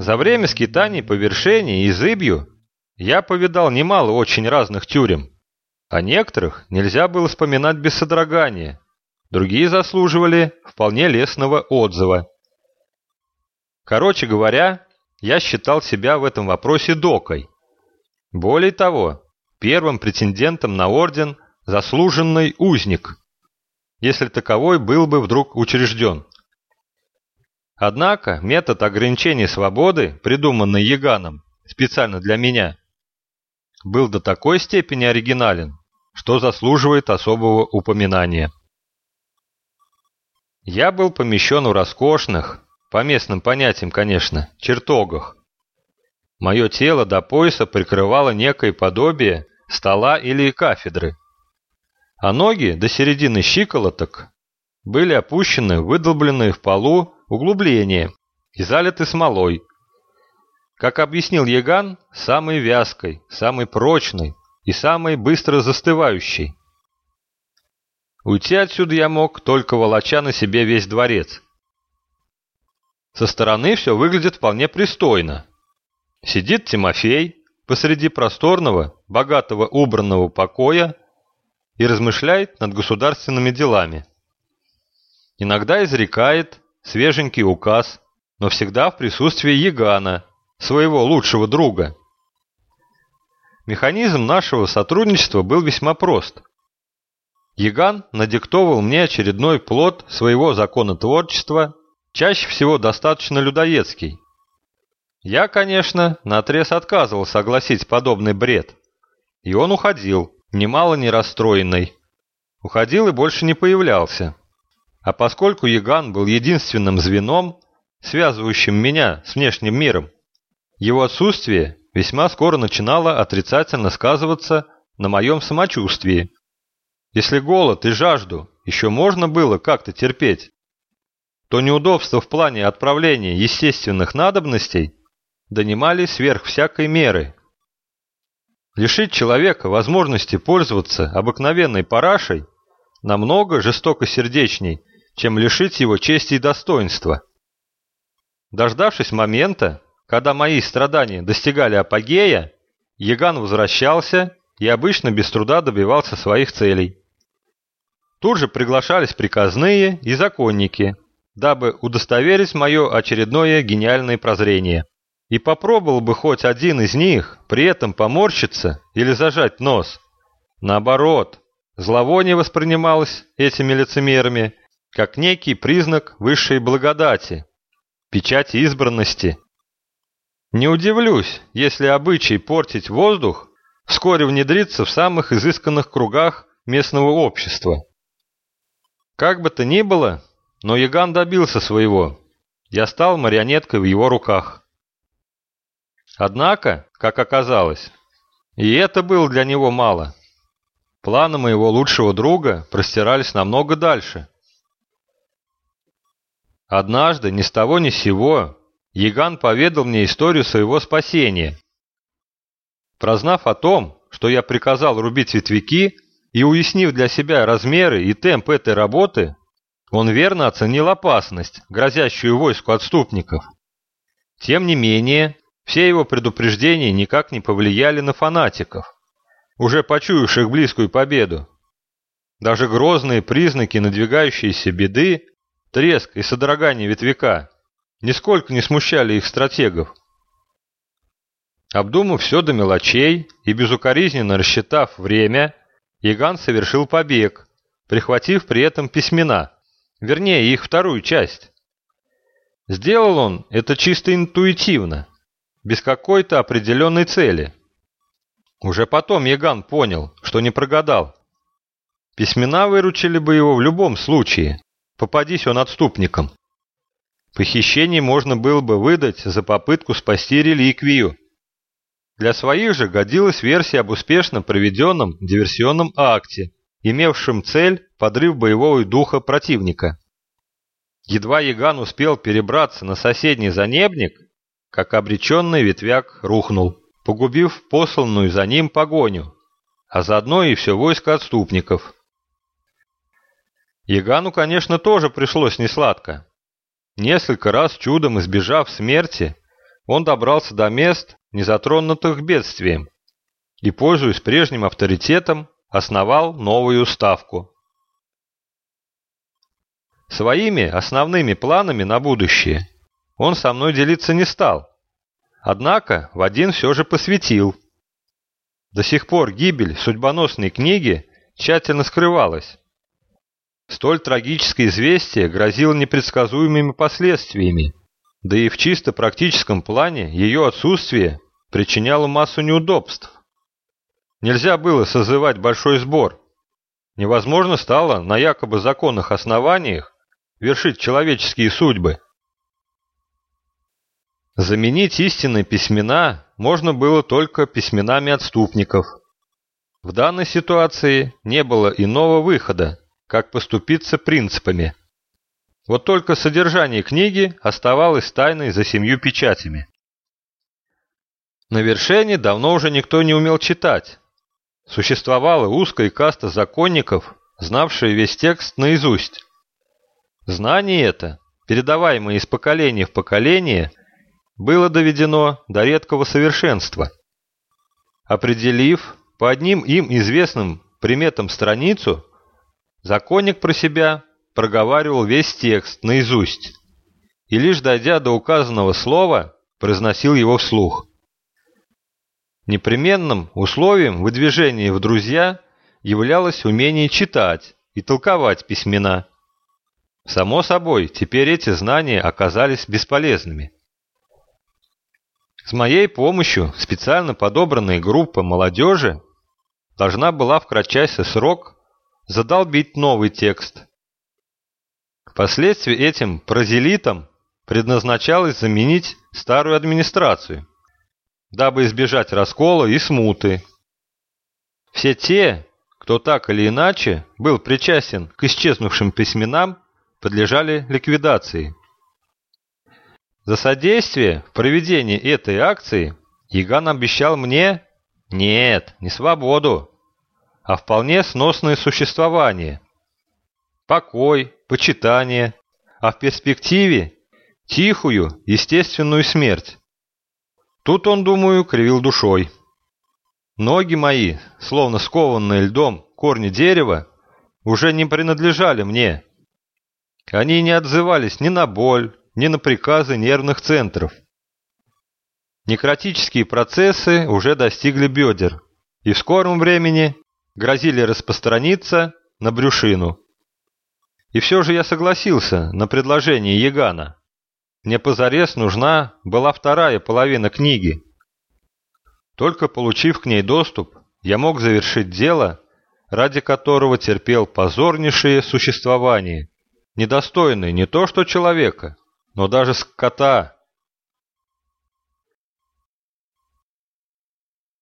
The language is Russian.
За время скитаний по вершине и зыбью я повидал немало очень разных тюрем. О некоторых нельзя было вспоминать без содрогания, другие заслуживали вполне лестного отзыва. Короче говоря, я считал себя в этом вопросе докой. Более того, первым претендентом на орден заслуженный узник, если таковой был бы вдруг учрежден. Однако метод ограничения свободы, придуманный Яганом специально для меня, был до такой степени оригинален, что заслуживает особого упоминания. Я был помещен в роскошных, по местным понятиям, конечно, чертогах. Мое тело до пояса прикрывало некое подобие стола или кафедры, а ноги до середины щиколоток были опущены, выдолбленные в полу углубления и залиты смолой. Как объяснил Яган, самой вязкой, самой прочной и самой быстро застывающей. Уйти отсюда я мог, только волоча на себе весь дворец. Со стороны все выглядит вполне пристойно. Сидит Тимофей посреди просторного, богатого убранного покоя и размышляет над государственными делами. Иногда изрекает свеженький указ, но всегда в присутствии Ягана, своего лучшего друга. Механизм нашего сотрудничества был весьма прост. Яган надиктовал мне очередной плод своего законотворчества, чаще всего достаточно людоедский. Я, конечно, наотрез отказывался согласить подобный бред. И он уходил, немало не расстроенный. Уходил и больше не появлялся. А поскольку Яган был единственным звеном, связывающим меня с внешним миром, его отсутствие весьма скоро начинало отрицательно сказываться на моем самочувствии. Если голод и жажду еще можно было как-то терпеть, то неудобства в плане отправления естественных надобностей донимали сверх всякой меры. Лишить человека возможности пользоваться обыкновенной парашей намного жестокосердечней, чем лишить его чести и достоинства. Дождавшись момента, когда мои страдания достигали апогея, Яган возвращался и обычно без труда добивался своих целей. Тут же приглашались приказные и законники, дабы удостоверить мое очередное гениальное прозрение. И попробовал бы хоть один из них при этом поморщиться или зажать нос. Наоборот, зловоние воспринималось этими лицемерами как некий признак высшей благодати, печати избранности. Не удивлюсь, если обычай портить воздух вскоре внедрится в самых изысканных кругах местного общества. Как бы то ни было, но Яган добился своего. Я стал марионеткой в его руках. Однако, как оказалось, и это было для него мало. Планы моего лучшего друга простирались намного дальше. Однажды, ни с того ни с сего, Яган поведал мне историю своего спасения. Прознав о том, что я приказал рубить ветвяки, и уяснив для себя размеры и темп этой работы, он верно оценил опасность, грозящую войску отступников. Тем не менее, все его предупреждения никак не повлияли на фанатиков, уже почуявших близкую победу. Даже грозные признаки надвигающейся беды, треск и содрогание ветвяка, нисколько не смущали их стратегов. Обдумав все до мелочей и безукоризненно рассчитав время, Иган совершил побег, прихватив при этом письмена, вернее их вторую часть. Сделал он это чисто интуитивно, без какой-то определенной цели. Уже потом Яган понял, что не прогадал. Письмена выручили бы его в любом случае, попадись он отступником. Похищение можно было бы выдать за попытку спасти реликвию. Для своих же годилась версия об успешно проведенном диверсионном акте, имевшем цель подрыв боевого духа противника. Едва Яган успел перебраться на соседний занебник, как обреченный ветвяк рухнул, погубив посланную за ним погоню, а заодно и все войско отступников. Ягану, конечно, тоже пришлось несладко. Несколько раз чудом избежав смерти, он добрался до мест, не затронутых бедствием, и, пользуясь прежним авторитетом, основал новую ставку. Своими основными планами на будущее он со мной делиться не стал, однако в один все же посвятил. До сих пор гибель судьбоносной книги тщательно скрывалась. Столь трагическое известие грозило непредсказуемыми последствиями, да и в чисто практическом плане ее отсутствие причиняло массу неудобств. Нельзя было созывать большой сбор. Невозможно стало на якобы законных основаниях вершить человеческие судьбы. Заменить истинные письмена можно было только письменами отступников. В данной ситуации не было иного выхода, как поступиться принципами. Вот только содержание книги оставалось тайной за семью печатями. На вершине давно уже никто не умел читать. Существовала узкая каста законников, знавшая весь текст наизусть. Знание это, передаваемое из поколения в поколение, было доведено до редкого совершенства. Определив по одним им известным приметам страницу, законник про себя проговаривал весь текст наизусть и лишь дойдя до указанного слова, произносил его вслух. Непременным условием выдвижения в друзья являлось умение читать и толковать письмена. Само собой, теперь эти знания оказались бесполезными. С моей помощью специально подобранная группа молодежи должна была в кратчайший срок задолбить новый текст. Впоследствии этим прозелитам предназначалось заменить старую администрацию, дабы избежать раскола и смуты. Все те, кто так или иначе был причастен к исчезнувшим письменам, подлежали ликвидации. За содействие в проведении этой акции Яган обещал мне, нет, не свободу, а вполне сносное существование, покой, почитание, а в перспективе тихую, естественную смерть. Тут он, думаю, кривил душой. Ноги мои, словно скованные льдом корни дерева, уже не принадлежали мне. Они не отзывались ни на боль, ни на приказы нервных центров. Некротические процессы уже достигли бедер и в скором времени грозили распространиться на брюшину. И все же я согласился на предложение Ягана. Мне позарез нужна была вторая половина книги. Только получив к ней доступ, я мог завершить дело, ради которого терпел позорнейшее существование недостойный не то что человека, но даже скота.